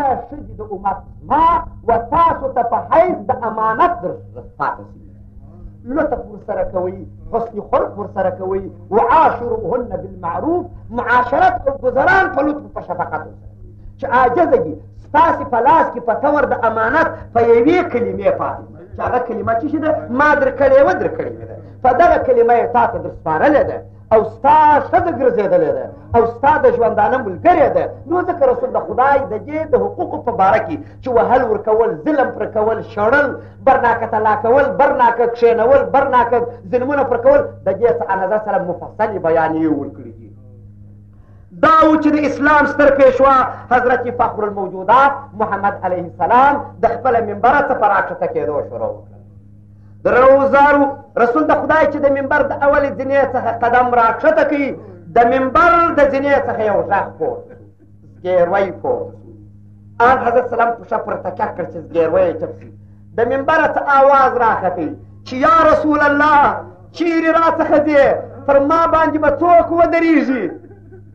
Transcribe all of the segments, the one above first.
دا ښځې د امت زما و تاسو ته په حیث د امانت در پاتې شي لطف ورسره کوئ حسن خلق ورسره کوئ وعاشروهن بالمعروف معاشرت او ګذران په لطف په شفقت ورسره چې عاجزه دي ستاسې په لاس کې په تور د امانت په یوې کلمې پاتې چې هغه کلمه چې شي ده ما درکړې وه درکړې مې ده په دغه کلمه یې تا ته درسپارلې ده او ستا ښځه ګرځېدلې ده او ستا د ژوندانه ملګرې ده نو ځکه رسول د خدای د دې د حقوقو په باره کې چې وهل ورکول ظلم پر کول شړل برناکه طلا کول برناکه کښېنول برناکه ظلمونه پر کول د دې څه اندازه سره مفصلې بیانیې ورکړي دي دا و چې د اسلام ستر پیشوا حضرت فخر الموجودات محمد علیه السلام د خپل منبره څخه راکښته کېدو شروع وکړه دروزارو رسول د خدای چې د منبر د اولې ځینې څخه قدم راکښته کوي د منبر د ځینې څخه یو غږ پورته ګیروی پورته آن حضرت سلام پښه پر تکه کړ چې ګیروی یې چپ شي د منبره څه آواز راختی چې یا رسول الله چیرې را څخه ځې پر ما باندې به څوک ودرېږي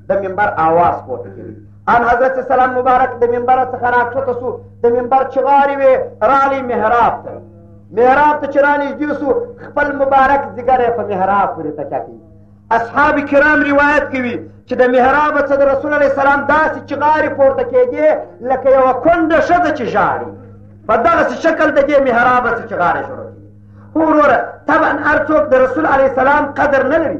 د منبر آواز پورته کوي ان حضرت سلام مبارک د منبر څخه راکښته سو د منبر چغارې وې رالی محراب ته محراب ته چې رانږدې سو خپل مبارک ځګر یې په محراب پورې تکیه کوي اصحاب کرام روایت کوي چې د محراب څخه د رسول علیه السلام داسې چغارې پورته کېدې لکه یوه کونډه ښځه چې ژاړي په دغسې شکل د دې محراب څخه چغارې شروع کېږي وروره طبعا هر څوک د رسول علیه السلام قدر نه لري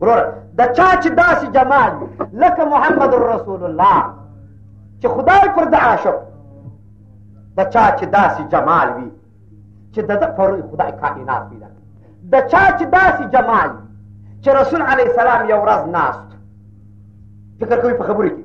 ورور د چا چې داسې جمال وي لکه محمد رسول الله چې خدای پر د عاشق د چا چې داسې جمال وي چې د ده پر خدای کائنات پیدا د چا چې داسې جمال وي چې رسول علیه السلام یو ورځ ناست فکر کوي په خبرې کې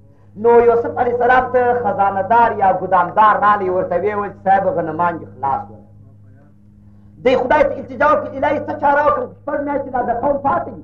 نو یوسف علیه السلام ته خزاندار یا ګدامدار رالی ورته ویې ویل چې صاحب غنمان دې خلاص ول دی خدای ته التجا وکړه الهي څه چاره وکړم شپږ میاشتې دا د قوم پاتې دي